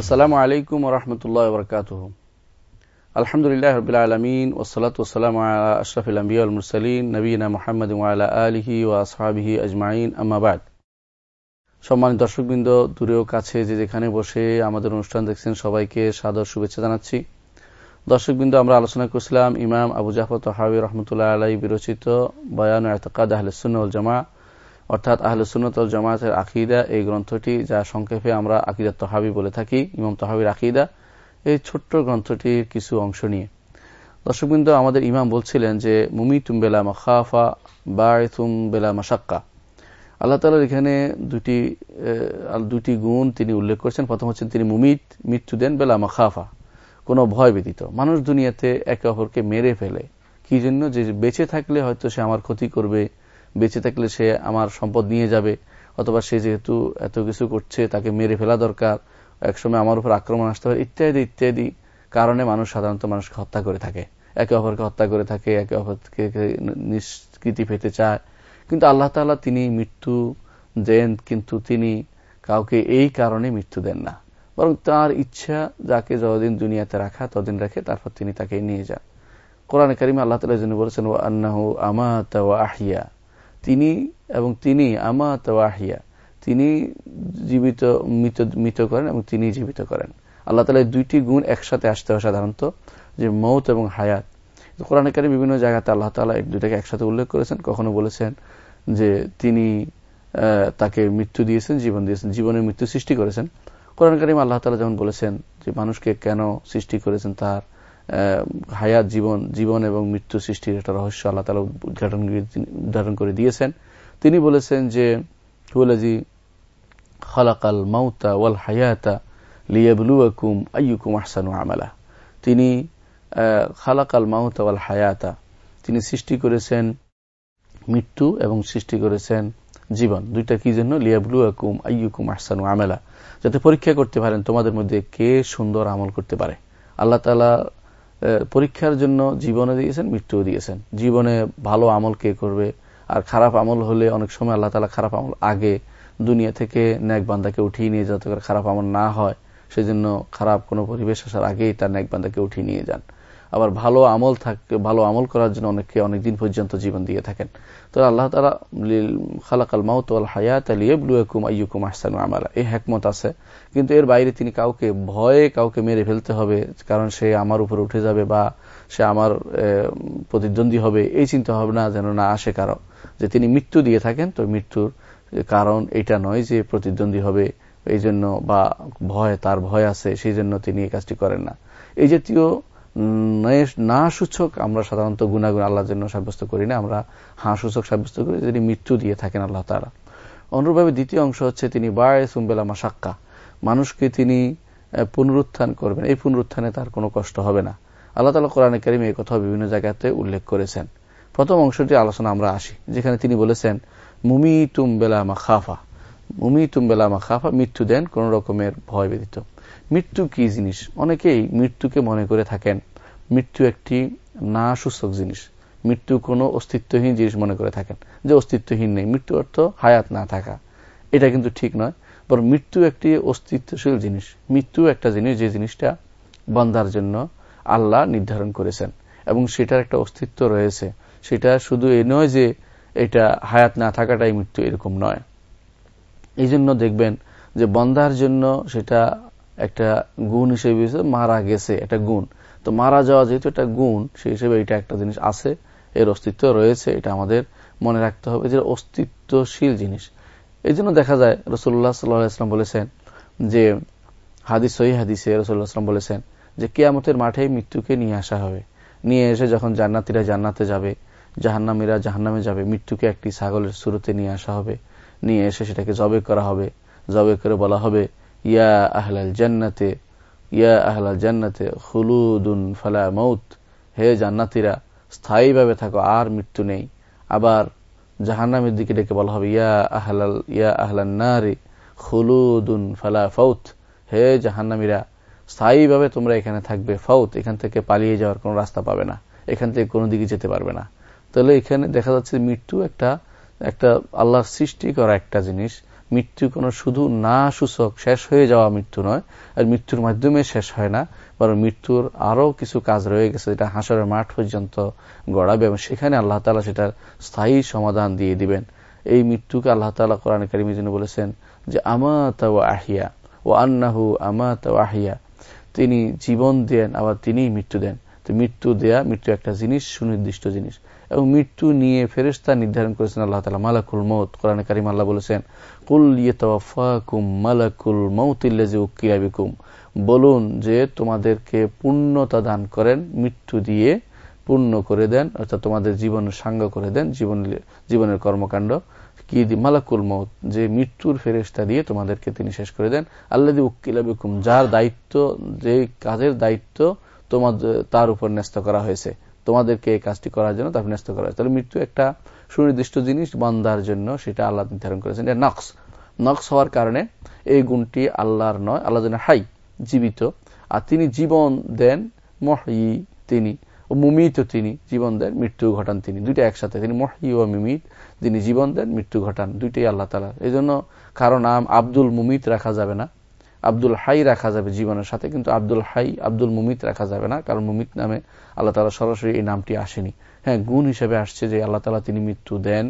আসসালামু আলাইকুম রহমতুল্লাহ বরকাত আলহামদুলিল্লাহ রবিল আলমিন ওসলাত ওসালাম আশরফুল আম্বিয়াল মুরসালিন নবীনা মোহাম্মদ আলিহি ও আসহাবিহি আজমাইন আম্মাবাদ সম্মানিত দর্শকবৃন্দ দূরেও কাছে যে যেখানে বসে আমাদের অনুষ্ঠান দেখছেন, সবাইকে সাদর শুভেচ্ছা জানাচ্ছি। দর্শকবৃন্দ, আমরা আলোচনা করছিলাম ইমাম আবু জাফর তহাবি রহমতুল্লাহ আলাই বিরচিত বয়ান এতকাদ আহলুসুল জামা অর্থাৎ আহলুসুন্নতল জামাতের আকিদা, এই গ্রন্থটি যা সংক্ষেপে আমরা আকিদা তহাবি বলে থাকি, ইমাম তহাবির আকিদা, এই ছোট্ট গ্রন্থটির কিছু অংশ নিয়ে। দর্শকবৃন্দ, আমাদের ইমাম বলছিলেন যে মুমি তুমবেলা মাখাফা, বায়তুম বেলা মাসাক্কা আল্লাহ তালার এখানে দুটি দুটি গুণ তিনি উল্লেখ করেছেন। প্রথম হচ্ছেন তিনি মুমিত, মৃত্যু দেন বেলা মাখাফা। কোনো ভয় ব্যতীত। মানুষ দুনিয়াতে একে অপরকে মেরে ফেলে। কি জন্য? যে বেঁচে থাকলে হয়তো সে আমার ক্ষতি করবে বেঁচে থাকলে সে আমার সম্পদ নিয়ে যাবে, অথবা সে যেহেতু এত কিছু করছে, তাকে মেরে ফেলা দরকার, একসময় আমার উপর আক্রমণ আসতে পারে, ইত্যাদি ইত্যাদি কারণে মানুষ সাধারণত মানুষকে হত্যা করে থাকে। একে অপরকে হত্যা করে থাকে, একে অপরকে নিষ্কৃতি পেতে চায়। কিন্তু আল্লাহ তালা তিনি মৃত্যু দেন, কিন্তু তিনি কাউকে এই কারণে মৃত্যু দেন না। বরং তার ইচ্ছা যাকে যতদিন দুনিয়াতে রাখা, ততদিন রাখে তারপর তিনি তাকে নিয়ে যান। কোরআন করিমা আল্লাহ তালা জন্য বলেছেন ও আন্নাহু আমাত আহিয়া তিনি এবং তিনি আমাত আহিয়া তিনি জীবিত, মৃত মৃত করেন এবং তিনি জীবিত করেন। আল্লাহ তালা দুইটি গুণ একসাথে আসতে হয় সাধারণত, যে মৌত এবং হায়াত। কোরআনে কারি বিভিন্ন জায়গাতে আল্লাহ তালা এই দুইটাকে একসাথে উল্লেখ করেছেন। কখনো বলেছেন যে তিনি তাকে মৃত্যু দিয়েছেন, জীবন দিয়েছেন, জীবনের মৃত্যু সৃষ্টি করেছেন। কোরআন কারিম আল্লাহ তালা যেমন বলেছেন যে মানুষকে কেন সৃষ্টি করেছেন তার হায়াত জীবন জীবন এবং মৃত্যু সৃষ্টির একটা রহস্য আল্লাহ তালা উদ্ঘাটন উদ্ঘাটন করে দিয়েছেন। তিনি বলেছেন যে হুলাজি খালাকাল মাউতা ওয়াল হায়াতা লিয়াবলুয়াকুম আইয়ুকুম আহসানু আমালা। তিনি খালাকাল মাউতা ওয়াল হায়াতা, তিনি সৃষ্টি করেছেন মৃত্যু এবং সৃষ্টি করেছেন জীবন। দুইটা কি জন্য? লিয়াবলুয়াকুম আইয়ুকুম আহসানু আমালা। যাতে পরীক্ষা করতে পারেন তোমাদের মধ্যে কে সুন্দর আমল করতে পারে। আল্লাহ তালা পরীক্ষার জন্য জীবনে দিয়েছেন, মৃত্যুও দিয়েছেন। জীবনে ভালো আমল কে করবে? আর খারাপ আমল হলে অনেক সময় আল্লাহ তালা খারাপ আমল আগে দুনিয়া থেকে ন্যাক বান্দাকে উঠিয়ে নিয়ে যাতে খারাপ আমল না হয়, সেজন্য খারাপ কোনো পরিবেশ আসার আগেই তার ন্যাক বান্দাকে উঠিয়ে নিয়ে যান। আবার ভালো আমল থাকে, ভালো আমল করার জন্য অনেককে অনেকদিন পর্যন্ত জীবন দিয়ে থাকেন। তো আল্লাহ তালা খালাকাল মাউত আল হায়াত আলিয়াবলুয়াকুম আইয়ুকুম আহসানু আমালা। এই হ্যাকমত আছে। কিন্তু এর বাইরে তিনি কাউকে ভয়ে কাউকে মেরে ফেলতে হবে, কারণ সে আমার উপরে উঠে যাবে বা সে আমার প্রতিদ্বন্দ্বী হবে, এই চিন্তা ভাবনা যেন না আসে কারও। যে তিনি মৃত্যু দিয়ে থাকেন, তো মৃত্যুর কারণ এটা নয় যে প্রতিদ্বন্দ্বী হবে এই জন্য বা ভয়, তার ভয় আছে সেই জন্য তিনি এই কাজটি করেন না। এই জাতীয় না সূচক আমরা সাধারণত গুণাগুণ আল্লাহর জন্য সাব্যস্ত করি না, আমরা হা সূচক সাব্যস্ত করি যিনি মৃত্যু দিয়ে থাকেন আল্লাহ তারা অনুরূপভাবে দ্বিতীয় অংশ হচ্ছে তিনি বায় সুম্বেলা মাসাক্কা মানুষকে তিনি পুনরুত্থান করবেন। এই পুনরুত্থানে তার কোনো কষ্ট হবে না। আল্লাহ তালা কোরআনে কারিম এই কথা বিভিন্ন জায়গাতে উল্লেখ করেছেন। প্রথম অংশটি আলোচনা আমরা আসি, যেখানে তিনি বলেছেন মুমি তুম বেলা মা খাফা মুমি তুম বেলা মা খাফা মৃত্যু দেন কোন রকমের ভয় ব্যতীত। মৃত্যু কি জিনিস? অনেকেই মৃত্যুকে মনে করে থাকেন, মৃত্যু একটি না সূচক জিনিস। মৃত্যু কোনো অস্তিত্বহীন জিনিস মনে করে থাকেন, যে অস্তিত্বহীন নেই। মৃত্যু অর্থ হায়াত না থাকা। এটা কিন্তু ঠিক নয়, বরং মৃত্যু একটি অস্তিত্বশীল জিনিস। মৃত্যু একটা জিনিস যে জিনিসটা বন্দার জন্য আল্লাহ নির্ধারণ করেছেন, এবং সেটার একটা অস্তিত্ব রয়েছে। সেটা শুধু এ নয় যে এটা হায়াত না থাকাটাই মৃত্যু এরকম নয়। এই জন্য দেখবেন যে বন্দার জন্য সেটা একটা গুণ হিসেবে মারা গেছে, একটা গুণ। তো মারা যাওয়া যেহেতু একটা গুণ, সেই হিসেবে এটা একটা জিনিস আছে, এর অস্তিত্ব রয়েছে, এটা আমাদের মনে রাখতে হবে। যে অস্তিত্বশীল জিনিস। এই জন্য দেখা যায় রসুল্লাহ সাল্লাম বলেছেন যে, হাদিস, সহি হাদিসে রসুল্লাহাম বলেছেন যে, কেয়ামতের মাঠে মৃত্যুকে নিয়ে আসা হবে। নিয়ে এসে যখন জান্নাতিরা জান্নাতে যাবে, জাহান্নামীরা জাহান্নামে যাবে, মৃত্যুকে একটি ছাগলের শুরুতে নিয়ে আসা হবে। নিয়ে এসে সেটাকে জবে করা হবে। জবে করে বলা হবে ইয়া আহলাল জান্নাতে, ইয়া আহলাল জান্নাতে খুলুদুন ফালা মৌত হে জান্নাতিরা, স্থায়ীভাবে থাকো, আর মৃত্যু নেই। আবার জাহান্নামের দিকে ডেকে বলা হবে, ইয়া আহলাল, ইয়া আহলান নারে, খুলুদুন ফালা ফৌত হে জাহান্নামীরা, স্থায়ীভাবে তোমরা এখানে থাকবে, ফাউত। এখান থেকে পালিয়ে যাওয়ার কোনো রাস্তা পাবে না। এখান থেকে কোনো দিকে যেতে পারবে না। তাহলে এখানে দেখা যাচ্ছে মৃত্যু একটা একটা আল্লাহর সৃষ্টি করা একটা জিনিস। মৃত্যু কোনো শুধু না সূচক শেষ হয়ে যাওয়া মৃত্যু নয়, আর মৃত্যুর মাধ্যমে শেষ হয় না, বরং মৃত্যুর আরও কিছু কাজ রয়ে গেছে যেটা হাসরের মাঠ পর্যন্ত গড়াবে এবং সেখানে আল্লাহ তালা সেটার স্থায়ী সমাধান দিয়ে দিবেন। এই মৃত্যুকে আল্লাহ তালা কোরআন কারিমি জন্য বলেছেন যে, আমাত ও আহিয়া ও আন্নাহু আমাত ও আহিয়া। তিনি জীবন দেন, আবার তিনি মৃত্যু দেন। তো মৃত্যু দেয়া মৃত্যু একটা জিনিস, সুনির্দিষ্ট জিনিস। এবং মৃত্যু নিয়ে ফেরেস্তা নির্ধারণ করেছেন আল্লাহ তালা মালাকুল মৌত কোরআন কারিম আল্লাহ বলেছেন, কুল ইয়েতাকুম মালাকুল মৌতিল্লাজি উকিয়াবিকুম বলুন যে তোমাদেরকে পূর্ণতা দান করেন, মৃত্যু দিয়ে পূর্ণ করে দেন, অর্থাৎ তোমাদের জীবন সাঙ্গ করে দেন, জীবন, জীবনের কর্মকাণ্ড। কি মালাকুল মৌত যে মৃত্যুর ফেরেস্তা দিয়ে তোমাদেরকে তিনি শেষ করে দেন। আল্লাদি উকিলাবিকুম যার দায়িত্ব, যে কাজের দায়িত্ব তোমাদের, তার উপর ন্যস্ত করা হয়েছে। তোমাদেরকে এই কাজটি করার জন্য তারপর ন্যস্ত করা তাহলে মৃত্যু একটা সুনির্দিষ্ট জিনিস বান্দার জন্য সেটা আল্লাহ নির্ধারণ করেছেন। এটা নক্স নক্স হওয়ার কারণে এই গুণটি আল্লাহর নয়, আল্লাহ যেন হাই, জীবিত। আর তিনি জীবন দেন মহি তিনি ও মুমিত তিনি জীবন দেন, মৃত্যু ঘটান তিনি। দুইটা একসাথে। তিনি মহি ও মিমিত তিনি জীবন দেন, মৃত্যু ঘটান। দুইটাই আল্লাহ তালার এই জন্য কারও নাম আব্দুল মুমিত রাখা যাবে না। আব্দুল হাই রাখা যাবে জীবনের সাথে, কিন্তু আব্দুল হাই আব্দুল মুমিত রাখা যাবে না, কারণ মুমিত নামে আল্লাহ তালা সরাসরি এই নামটি আসেনি। হ্যাঁ গুণ হিসেবে আসছে যে আল্লাহ তালা তিনি মৃত্যু দেন,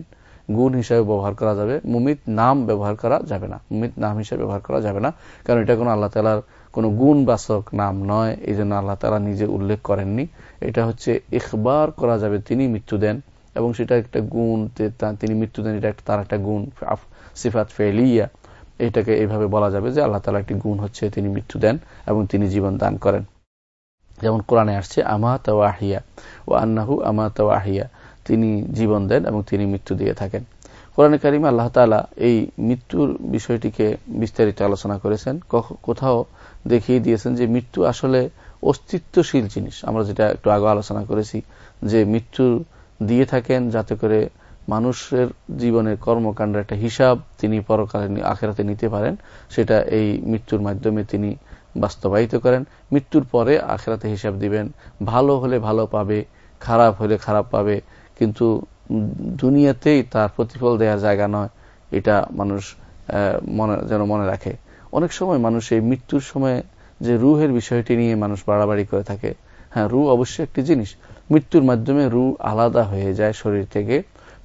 গুণ হিসাবে ব্যবহার করা যাবে, মুমিত নাম ব্যবহার করা যাবে না, মুমিত নাম হিসেবে ব্যবহার করা যাবে না, কারণ এটা কোনো আল্লাহ তালার কোনো গুণবাচক নাম নয়, এই জন্য আল্লাহ তালা নিজে উল্লেখ করেননি। এটা হচ্ছে ইখবার করা যাবে তিনি মৃত্যু দেন, এবং সেটা একটা গুণ তিনি মৃত্যু দেন, এটা তার একটা গুণ সিফাত ফেলিয়া। এটাকে এইভাবে বলা যাবে যে আল্লাহ তালা একটি গুণ হচ্ছে তিনি মৃত্যু দেন এবং তিনি জীবন দান করেন। যেমন কোরআনে আসছে, আমা তাওয়াহিয়া ও আন্নাহু আমা তাওয়াহিয়া তিনি জীবন দেন এবং তিনি মৃত্যু দিয়ে থাকেন। কোরআনে কারিম আল্লাহ তালা এই মৃত্যুর বিষয়টিকে বিস্তারিত আলোচনা করেছেন। কোথাও দেখিয়ে দিয়েছেন যে মৃত্যু আসলে অস্তিত্বশীল জিনিস। আমরা যেটা একটু আগে আলোচনা করেছি যে মৃত্যু দিয়ে থাকেন যাতে করে মানুষের জীবনের কর্মকাণ্ডের একটা হিসাব তিনি পরকালে আখেরাতে নিতে পারেন, সেটা এই মৃত্যুর মাধ্যমে তিনি বাস্তবায়িত করেন। মৃত্যুর পরে আখেরাতে হিসাব দিবেন, ভালো হলে ভালো পাবে, খারাপ হলে খারাপ পাবে, কিন্তু দুনিয়াতেই তার প্রতিফল দেওয়ার জায়গা নয়, এটা মানুষ মনে, যেন মনে রাখে। অনেক সময় মানুষ এই মৃত্যুর সময় যে রুহের বিষয়টি নিয়ে মানুষ বাড়াবাড়ি করে থাকে হ্যাঁ রু অবশ্যই একটি জিনিস। মৃত্যুর মাধ্যমে রু আলাদা হয়ে যায় শরীর থেকে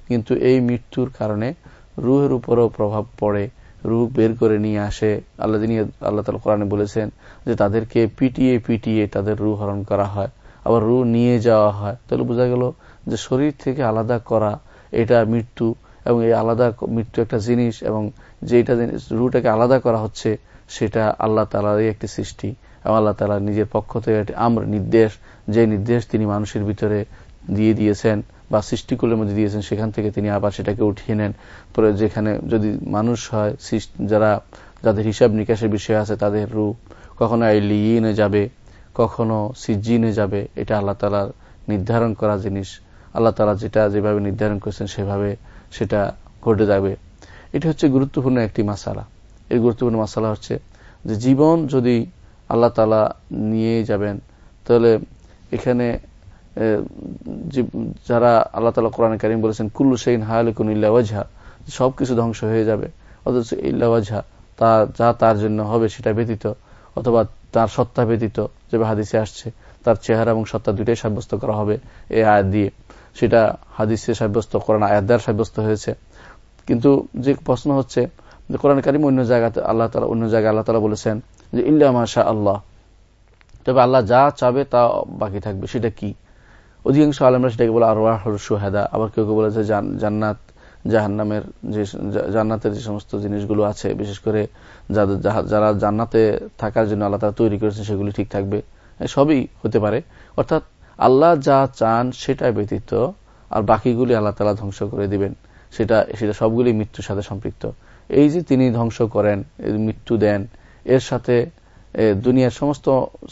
কিন্তু এই মৃত্যুর কারণে রুহের উপরও প্রভাব পড়ে। রুহ বের করে নিয়ে আসে। আল্লাহ দিনী আল্লাহ তালা কোরআনে বলেছেন যে তাদেরকে পিটিয়ে পিটিয়ে তাদের রু হরণ করা হয়। আবার রু নিয়ে যাওয়া হয়। তাহলে বোঝা গেল যে শরীর থেকে আলাদা করা এটা মৃত্যু এবং এই আলাদা মৃত্যু একটা জিনিস এবং যেটা রুটাকে আলাদা করা হচ্ছে, সেটা আল্লাহ তালারই একটি সৃষ্টি এবং আল্লাহ তালা নিজের পক্ষ থেকে একটি আমর নির্দেশ। যে নির্দেশ তিনি মানুষের ভিতরে দিয়ে দিয়েছেন। বা সৃষ্টিকুলের মধ্যে দিয়েছেন, সেখান থেকে তিনি আবার সেটাকে উঠিয়ে নেন। পরে যেখানে যদি মানুষ হয় যারা, যাদের হিসাব নিকাশের বিষয় আছে, তাদের রূপ, কখনো লিইনে যাবে, কখনো সিজিনে যাবে, এটা আল্লাহ তালার নির্ধারণ করা জিনিস। আল্লাহ তালা যেটা যেভাবে নির্ধারণ করেছেন, সেভাবে সেটা ঘটে যাবে। এটা হচ্ছে গুরুত্বপূর্ণ একটি মাসালা। এর গুরুত্বপূর্ণ মাসালা হচ্ছে যে জীবন যদি আল্লাহ তালা নিয়ে যাবেন, তাহলে এখানে যারা আল্লাহ তালা কোরআন কারিম বলেছেন, কুল্লু সেইন হায়ালিকুন ইল্লাওয়াজহা সবকিছু ধ্বংস হয়ে যাবে। অথচ ইল্লাওয়াজহা তা, যা তার জন্য হবে সেটা ব্যতীত, অথবা তার সত্তা ব্যতীত যেভাবে হাদিসে আসছে, তার চেহারা এবং সত্তা দুইটাই সাব্যস্ত করা হবে এই আয়াত দিয়ে। সেটা হাদিসে সাব্যস্ত, কোরআন আয়াত দ্বারা সাব্যস্ত হয়েছে। কিন্তু যে প্রশ্ন হচ্ছে, যে কোরআন কারিম অন্য জায়গাতে আল্লাহ তালা অন্য জায়গায় আল্লাহ তালা বলেছেন যে, ইল্লা মাশা আল্লাহ তবে আল্লাহ যা চাবে তা বাকি থাকবে। সেটা কি? অধিকাংশ আলমরা সেটাকে বলে আরওয়াহ সুহেদা। আবার কেউ কেউ বলেছে জান্নাত, জাহান্নামের যে জান্নাতের যে সমস্ত জিনিসগুলো আছে, বিশেষ করে যাদের যারা জান্নাতে থাকার জন্য আল্লাহ তারা তৈরি করেছেন সেগুলি ঠিক থাকবে। সবই হতে পারে। অর্থাৎ আল্লাহ যা চান সেটা ব্যতীত আর বাকিগুলি আল্লাহ তালা ধ্বংস করে দিবেন। সেটা সেটা সবগুলি মৃত্যুর সাথে সম্পৃক্ত। এই যে তিনি ধ্বংস করেন মৃত্যু দেন, এর সাথে দুনিয়ার সমস্ত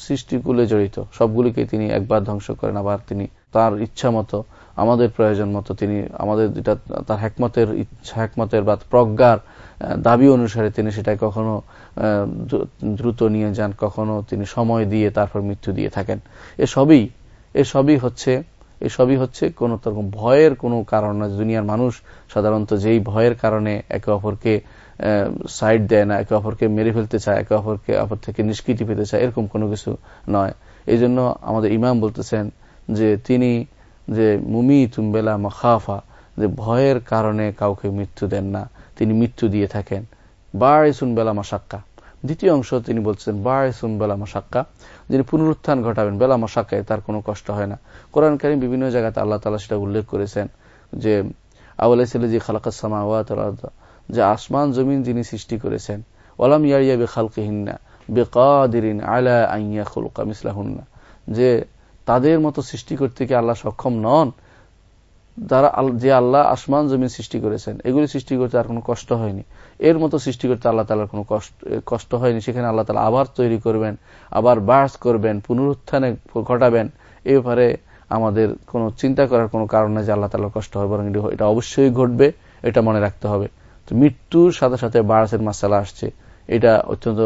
সৃষ্টিগুলো জড়িত। সবগুলিকে তিনি একবার ধ্বংস করেন, আবার তিনি তার ইচ্ছা মতো, আমাদের প্রয়োজন মতো তিনি আমাদের যেটা তার হ্যাকমতের ইচ্ছা হ্যাকমতের বা প্রজ্ঞার দাবি অনুসারে তিনি সেটা কখনো দ্রুত নিয়ে যান, কখনো তিনি সময় দিয়ে তারপর মৃত্যু দিয়ে থাকেন। এ সবই এ সবই হচ্ছে এসবই হচ্ছে কোন রকম ভয়ের কোনো কারণ না। দুনিয়ার মানুষ সাধারণত যেই ভয়ের কারণে একে অপরকে সাইড দেয় না, একে অপরকে মেরে ফেলতে চায়, একে অপরকে অপর থেকে নিষ্কৃতি পেতে চায়, এরকম কোনো কিছু নয়। এই জন্য আমাদের ইমাম বলতেছেন যে তিনি যে মুমি তুমবেলা মখাফা, যে ভয়ের কারণে কাউকে মৃত্যু দেন না, তিনি মৃত্যু দিয়ে থাকেন। বাড়িসুন বেলা মশাক্কা। দ্বিতীয় অংশ তিনি বলছেন বাড়িসুন বেলা মশাক্কা। যিনি পুনরুত্থান ঘটাবেন, বেলা মশাক্কায় তার কোনো কষ্ট হয় না। কোরআন কারিম বিভিন্ন জায়গাতে আল্লাহ তালা সেটা উল্লেখ করেছেন যে আউলাইসাল যে খালাকাসমা যে আসমান জমিন যিনি সৃষ্টি করেছেন। ওলাম ইয়ারিয়া বে খালকিহিন্না বে আলা আইয়া যে তাদের মতো সৃষ্টি করতে কি আল্লাহ সক্ষম নন? যারা যে আল্লাহ আসমান জমিন সৃষ্টি করেছেন, এগুলি সৃষ্টি করতে আর কোনো কষ্ট হয়নি। এর মতো সৃষ্টি করতে আল্লাহ তালার কোনো কষ্ট হয়নি। সেখানে আল্লাহ তালা আবার তৈরি করবেন, আবার বাস করবেন, পুনরুত্থানে ঘটাবেন। এ ব্যাপারে আমাদের কোনো চিন্তা করার কোনো কারণ নেই যে আল্লাহ তালার কষ্ট হবে বরং এটা অবশ্যই ঘটবে, এটা মনে রাখতে হবে। মৃত্যুর সাথে সাথে বারাসের মাসালা আসছে। এটা অত্যন্ত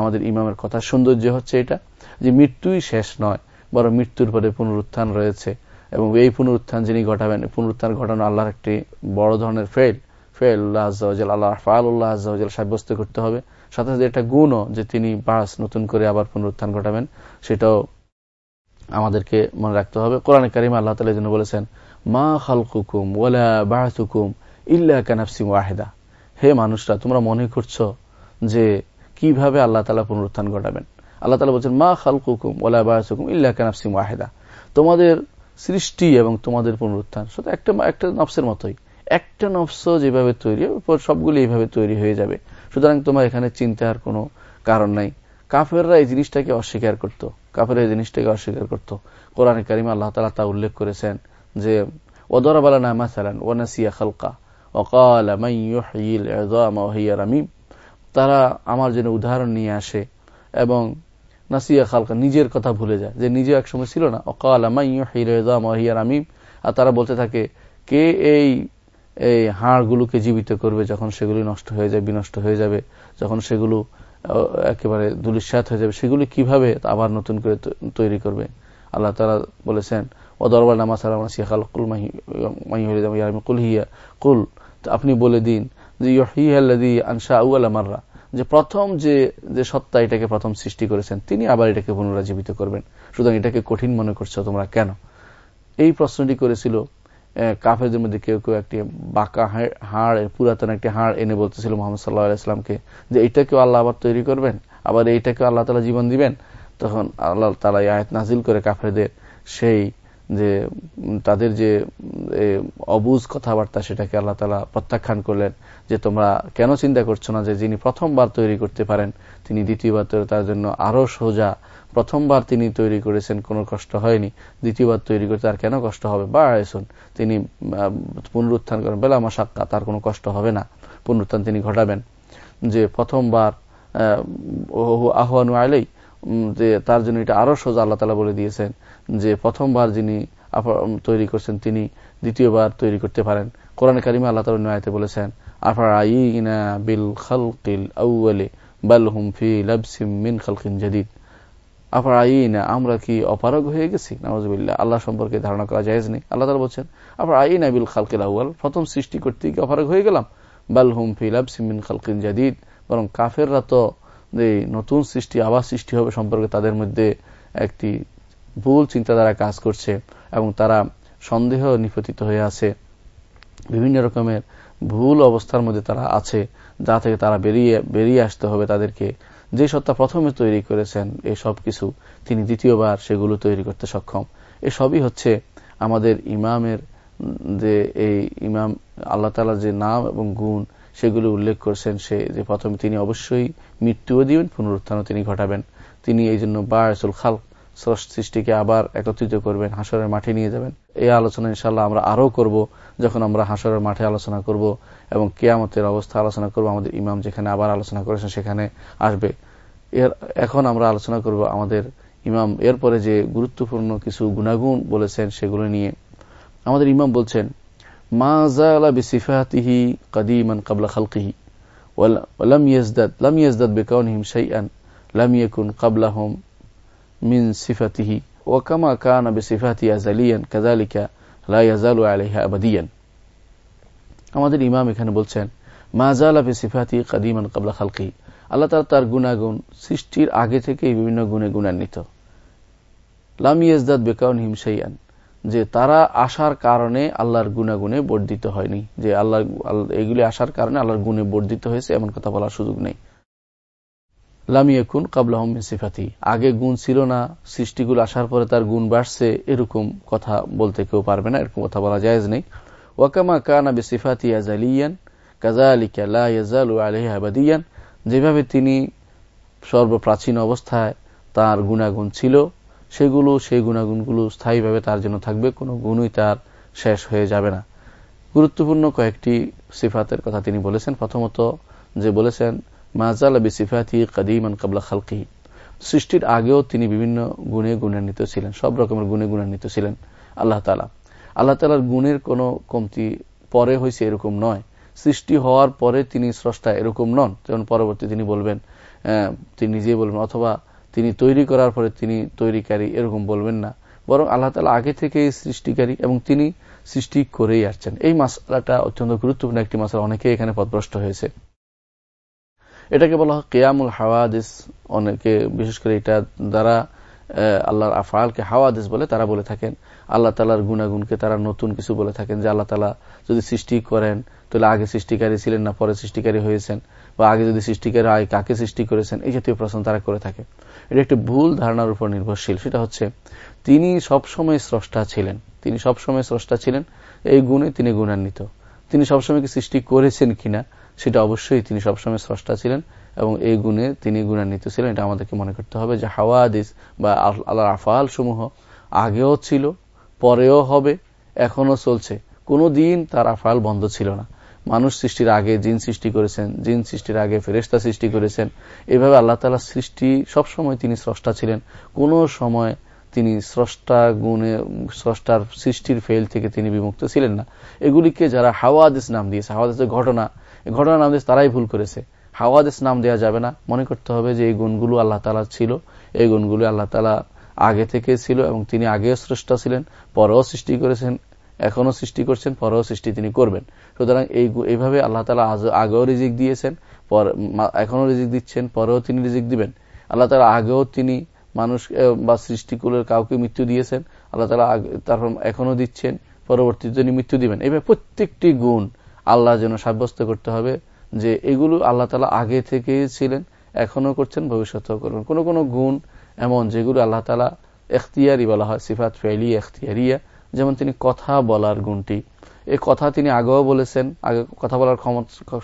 আমাদের ইমামের কথা, সৌন্দর্য হচ্ছে এটা, যে মৃত্যুই শেষ নয়, বরং মৃত্যুর পরে পুনরুত্থান রয়েছে। এবং এই পুনরুত্থান যিনি ঘটাবেন পুনরুত্থান ঘটানো আল্লাহর একটি বড় ধরনের ফেল ফেল আল্লাহ ফাল্লাহ সাব্যস্ত করতে হবে। সাথে সাথে একটা গুণও যে তিনি বাস নতুন করে আবার পুনরুত্থান ঘটাবেন, সেটাও আমাদেরকে মনে রাখতে হবে। কোরআন কারিম আল্লাহ তালা জন্য বলেছেন, মা খালকুকুম ওলা বাহাতুকুম ইল্লা কানাফসি ওয়াহেদা। হে মানুষরা, তোমরা মনে করছ যে কীভাবে আল্লাহ তালা পুনরুত্থান ঘটাবেন? আল্লাহ তালা বলছেন, মা খালকুকুম ওলা বাহাতুকুম ইল্লা কানাফসি ওয়াহেদা। তোমাদের সৃষ্টি এবং তোমাদের পুনরুত্থান শুধু একটা একটা নফসের মতোই। একটা নফস যেভাবে তৈরি সবগুলি এইভাবে তৈরি হয়ে যাবে। সুতরাং তোমার এখানে চিন্তার কোনো কারণ নাই। কাফেররা এই জিনিসটাকে অস্বীকার করত। কাফের এই জিনিসটাকে অস্বীকার করত। কোরআন কারিম আল্লাহ তালা তা উল্লেখ করেছেন যে ওদরাবালানা মাসালান ওয়ানাসিয়া খালকা। তারা আমার জন্য উদাহরণ নিয়ে আসে এবং নাসিয়া খালকা নিজের কথা ভুলে যায়, যে নিজে একসময় ছিল না। অকাল রামিম। আর তারা বলতে থাকে, কে এই এই হাড়গুলোকে জীবিত করবে যখন সেগুলি নষ্ট হয়ে যাবে বিনষ্ট হয়ে যাবে? যখন সেগুলো একেবারে দুলিশ্বাত হয়ে যাবে, সেগুলি কীভাবে আবার নতুন করে তৈরি করবে? আল্লাহ তারা বলেছেন ও দরবার নামা সালাম কুল মাহি কুল হিয়া, কুল আপনি বলে দিন যে আনসা যে প্রথম যে যে সত্তা এটাকে প্রথম সৃষ্টি করেছেন, তিনি আবার এটাকে পুনরাজীবিত করবেন। সুতরাং এটাকে কঠিন মনে করছ তোমরা কেন? এই প্রশ্নটি করেছিল কাফেরদের মধ্যে কেউ কেউ একটি বাঁকা হাড় পুরাতন একটি হাড় এনে বলতেছিল মোহাম্মদ সাল্লাহ আলাইসলামকে যে এইটাকেও আল্লাহ আবার তৈরি করবেন? আবার এইটাকেও আল্লাহ তালা জীবন দিবেন? তখন আল্লাহ তালা আয়াত নাজিল করে কাফেরদের সেই যে তাদের যে অবুজ কথাবার্তা সেটাকে আল্লাহ তালা প্রত্যাখ্যান করলেন যে তোমরা কেন চিন্তা করছ না যে যিনি প্রথমবার তৈরি করতে পারেন, তিনি দ্বিতীয়বার তৈরি, তার জন্য আরও সোজা প্রথমবার তিনি তৈরি করেছেন, কোনো কষ্ট হয়নি। দ্বিতীয়বার তৈরি করতে তার কেন কষ্ট হবে? বা আয়সন তিনি পুনরুত্থান করেন। বেলা মশাক্কা, তার কোনো কষ্ট হবে না। পুনরুত্থান তিনি ঘটাবেন। যে প্রথমবার আহ্বান আলেই যে তার জন্য এটা আরও সোজা আল্লাহ তালা বলে দিয়েছেন যে প্রথমবার যিনি তৈরি করছেন, তিনি দ্বিতীয়বার তৈরি করতে পারেন। কোরআন কারিমে আল্লাহ তালা নয়াতে বলেছেন আফার আইনা বিল খালকিল ফি লাবসিম মিন খালকিন জাদিদ? আফার আইনা আমরা কি অপারগ হয়ে গেছি? নওয়াজবিল্লা আল্লাহ সম্পর্কে ধারণা করা যায় নেই। আল্লাহ তালা বলছেন আইনা বিল খালকিল প্রথম সৃষ্টি করতে কি অপারগ হয়ে গেলাম? বাল হুম ফি লাবসিম মিন খালকিন জাদিদ। বরং কাফেররা তো নতুন সৃষ্টি, আবার সৃষ্টি হবে সম্পর্কে তাদের মধ্যে একটি ভুল চিন্তাধারা কাজ করছে এবং তারা সন্দেহ নিপতিত হয়ে আছে। বিভিন্ন রকমের ভুল অবস্থার মধ্যে তারা আছে, যা থেকে তারা বেরিয়ে বেরিয়ে আসতে হবে তাদেরকে। যে সত্তা প্রথমে তৈরি করেছেন এই সব কিছু তিনি দ্বিতীয়বার সেগুলো তৈরি করতে সক্ষম। এসবই হচ্ছে আমাদের ইমামের যে এই ইমাম, আল্লাহ তালার যে নাম এবং গুণ সেগুলো উল্লেখ করছেন সে যে প্রথমে তিনি অবশ্যই মৃত্যুও দিবেন, পুনরুত্থানও তিনি ঘটাবেন। তিনি এই জন্য বায়সুল খাল সৃষ্টিকে আবার একত্রিত করবেন হাসরের মাঠে নিয়ে যাবেন। এই আলোচনা ইনশাল্লাহ আমরা আরও করব, যখন আমরা হাসরের মাঠে আলোচনা করব এবং কেয়ামতের অবস্থা আলোচনা করব, আমাদের ইমাম যেখানে আবার আলোচনা করেছেন সেখানে আসবে। এর, এখন আমরা আলোচনা করব আমাদের ইমাম, এরপরে যে গুরুত্বপূর্ণ কিছু গুণাগুণ বলেছেন সেগুলো নিয়ে। আমাদের ইমাম বলছেন মা জালা বিসিফাতিহি কাদিমান কাবলা খালকিহি ولم يزدد لم يزدد بكونهم شيئا لم يكن قبلهم من صفته ওয়াকামা কানা বেসিফাতি আজালিয়ান কাজালিকা লাইয়াজালু আলহা আবাদিয়ান আমাদের ইমাম এখানে বলছেন মাজালা বেসিফাতি কাদিমান কাবলা খালকি আল্লাহ তালা তার গুণাগুণ সৃষ্টির আগে থেকেই বিভিন্ন গুণে গুণান্বিত লামিয়াজদাদ বেকাউন হিমসাইয়ান যে তারা আসার কারণে আল্লাহর গুণাগুণে বর্ধিত হয়নি। যে আল্লাহ, এগুলি আসার কারণে আল্লাহর গুণে বর্ধিত হয়েছে, এমন কথা বলার সুযোগ নেই। লামিয়াকুন কাবলাহম সিফাতি। আগে গুণ ছিল না, সৃষ্টিগুলো আসার পরে তার গুণ বাড়ছে, এরকম কথা বলতে কেউ পারবে না, এরকম কথা বলা যায় নেই। ওয়াকামা কানা বেসিফাতি আজালিয়ান কাজা আলিকা লাজালু আলহাবাদিয়ান যেভাবে তিনি সর্বপ্রাচীন অবস্থায় তার গুণাগুণ ছিল সেগুলো, সেই গুণাগুণগুলো স্থায়ীভাবে তার জন্য থাকবে, কোনো গুণই তার শেষ হয়ে যাবে না। গুরুত্বপূর্ণ কয়েকটি সিফাতের কথা তিনি বলেছেন। প্রথমত যে বলেছেন মাজাল আবি সিফাতি কাদিমান কাবলা খালকি সৃষ্টির আগেও তিনি বিভিন্ন গুণে গুণান্বিত ছিলেন, সব রকমের গুণে গুণান্বিত ছিলেন আল্লাহ তালা আল্লাহ তালার গুণের কোনো কমতি পরে হয়েছে এরকম নয়। সৃষ্টি হওয়ার পরে তিনি স্রষ্টা এরকম নন। যেমন পরবর্তী তিনি বলবেন তিনি নিজেই বলবেন, অথবা তিনি তৈরি করার পরে তিনি তৈরিকারী এরকম বলবেন না। বরং আল্লাহ তালা আগে থেকে সৃষ্টিকারী এবং তিনি সৃষ্টি করেই আসছেন। এই মাসালাটা অত্যন্ত গুরুত্বপূর্ণ একটি মাসালা। অনেকে এখানে পদভ্রষ্ট হয়েছে। এটাকে বলা হয় কেয়ামুল হাওয়াদিস। অনেকে, বিশেষ করে এটা দ্বারা আল্লাহর আফালকে হাওয়াদিস বলে তারা বলে থাকেন। আল্লাহ তালার গুণাগুণকে তারা নতুন কিছু বলে থাকেন যে আল্লাহ তালা যদি সৃষ্টি করেন, তাহলে আগে সৃষ্টিকারী ছিলেন না, পরে সৃষ্টিকারী হয়েছেন। বা আগে যদি সৃষ্টিকারী আগে কাকে সৃষ্টি করেছেন, এই জাতীয় প্রশ্ন তারা করে থাকে। এটা একটি ভুল ধারণার উপর নির্ভরশীল। সেটা হচ্ছে, তিনি সবসময় স্রষ্টা ছিলেন। তিনি সবসময় স্রষ্টা ছিলেন, এই গুণে তিনি গুণান্বিত। তিনি সবসময় কি সৃষ্টি করেছেন কিনা, সেটা অবশ্যই তিনি সবসময় স্রষ্টা ছিলেন এবং এই গুণে তিনি গুণান্বিত ছিলেন। এটা আমাদেরকে মনে করতে হবে যে হাওয়াদিস বা আল্লাহ আফাল সমূহ আগেও ছিল, পরেও হবে এখনও চলছে। কোনো দিন তার আফাল বন্ধ ছিল না। মানুষ সৃষ্টির আগে জিন সৃষ্টি করেছেন, জিন সৃষ্টির আগে ফেরেস্তা সৃষ্টি করেছেন। এভাবে আল্লাহ তালা সৃষ্টি সবসময় তিনি স্রষ্টা ছিলেন। কোন সময় তিনি স্রষ্টা গুণে, স্রষ্টার সৃষ্টির ফেল থেকে তিনি বিমুক্ত ছিলেন না। এগুলিকে যারা হাওয়াদেশ নাম দিয়েছে হাওয়াদেশের ঘটনা ঘটনা নাম দিয়েছে তারাই ভুল করেছে। হাওয়াদেশ নাম দেওয়া যাবে না। মনে করতে হবে যে এই গুণগুলো আল্লাহ তালা ছিল। এই গুণগুলো আল্লাহ তালা আগে থেকে ছিল এবং তিনি আগেও স্রষ্টা ছিলেন, পরেও সৃষ্টি করেছেন। এখনও সৃষ্টি করছেন, পরেও সৃষ্টি তিনি করবেন। সুতরাং এই এইভাবে আল্লাহ তালা আগেও রিজিক দিয়েছেন এখনও রিজিক দিচ্ছেন, পরেও তিনি রিজিক দিবেন। আল্লাহ তালা আগেও তিনি মানুষ বা সৃষ্টিকুলের কাউকে মৃত্যু দিয়েছেন, আল্লাহ তালা তারপর এখনও দিচ্ছেন, পরবর্তীতে তিনি মৃত্যু দিবেন। এইভাবে প্রত্যেকটি গুণ আল্লাহ যেন সাব্যস্ত করতে হবে যে এগুলো আল্লাহ তালা আগে থেকে ছিলেন এখনও করছেন, ভবিষ্যতেও করবেন। কোনো কোনো গুণ এমন যেগুলো আল্লাহ তালা এখতিয়ারি বলা হয়, সিফাত ফেলি এখতিয়ারিয়া যেমন তিনি কথা বলার গুণটি। এ কথা তিনি আগেও বলেছেন, আগে কথা বলার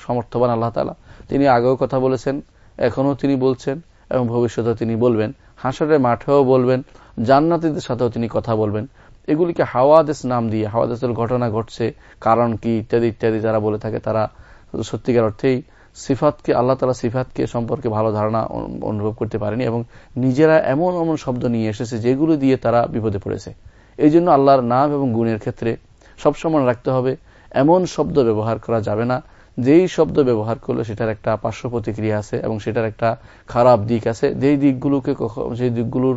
সমর্থবান আল্লাহ তালা তিনি আগেও কথা বলেছেন এখনও তিনি বলছেন এবং ভবিষ্যতে তিনি বলবেন। হাসরের মাঠেও বলবেন, জান্নাতিদের সাথেও তিনি কথা বলবেন। এগুলিকে হাওয়াদেশ নাম দিয়ে, হাওয়াদেশের ঘটনা ঘটছে, কারণ কি ইত্যাদি ইত্যাদি যারা বলে থাকে তারা সত্যিকার অর্থেই সিফাতকে, আল্লাহ তালা সিফাতকে সম্পর্কে ভালো ধারণা অনুভব করতে পারেনি এবং নিজেরা এমন এমন শব্দ নিয়ে এসেছে যেগুলো দিয়ে তারা বিপদে পড়েছে। এই জন্য আল্লাহর নাম এবং গুণের ক্ষেত্রে সবসময় রাখতে হবে। এমন শব্দ ব্যবহার করা যাবে না, যেই শব্দ ব্যবহার করলে সেটার একটা পার্শ্ব প্রতিক্রিয়া আছে এবং সেটার একটা খারাপ দিক আছে। যেই দিকগুলোকে সেই দিকগুলোর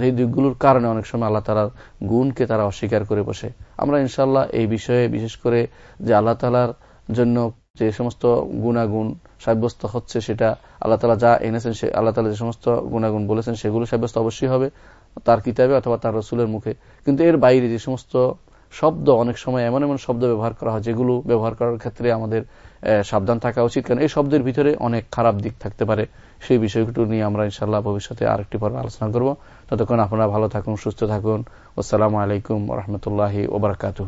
যেই দিকগুলোর কারণে অনেক সময় আল্লাহ তালার গুণকে তারা অস্বীকার করে বসে। আমরা ইনশাল্লাহ এই বিষয়ে বিশেষ করে যে আল্লাহ তালার জন্য যে সমস্ত গুণাগুণ সাব্যস্ত হচ্ছে সেটা আল্লাহ তালা যা এনেছেন সে, আল্লাহ তালা যে সমস্ত গুণাগুণ বলেছেন সেগুলো সাব্যস্ত অবশ্যই হবে। তার কিতাবে অথবা তার রসুলের মুখে। কিন্তু এর বাইরে যে সমস্ত শব্দ, অনেক সময় এমন এমন শব্দ ব্যবহার করা হয়, যেগুলো ব্যবহার করার ক্ষেত্রে আমাদের সাবধান থাকা উচিত। কারণ এই শব্দের ভিতরে অনেক খারাপ দিক থাকতে পারে। সেই বিষয়গুলো নিয়ে আমরা ইনশাল্লাহ ভবিষ্যতে আরেকটি পর্ব আলোচনা করব। ততক্ষণ আপনারা ভালো থাকুন, সুস্থ থাকুন। আসসালামু আলাইকুম রহমতুল্লাহি ওবরাকাতু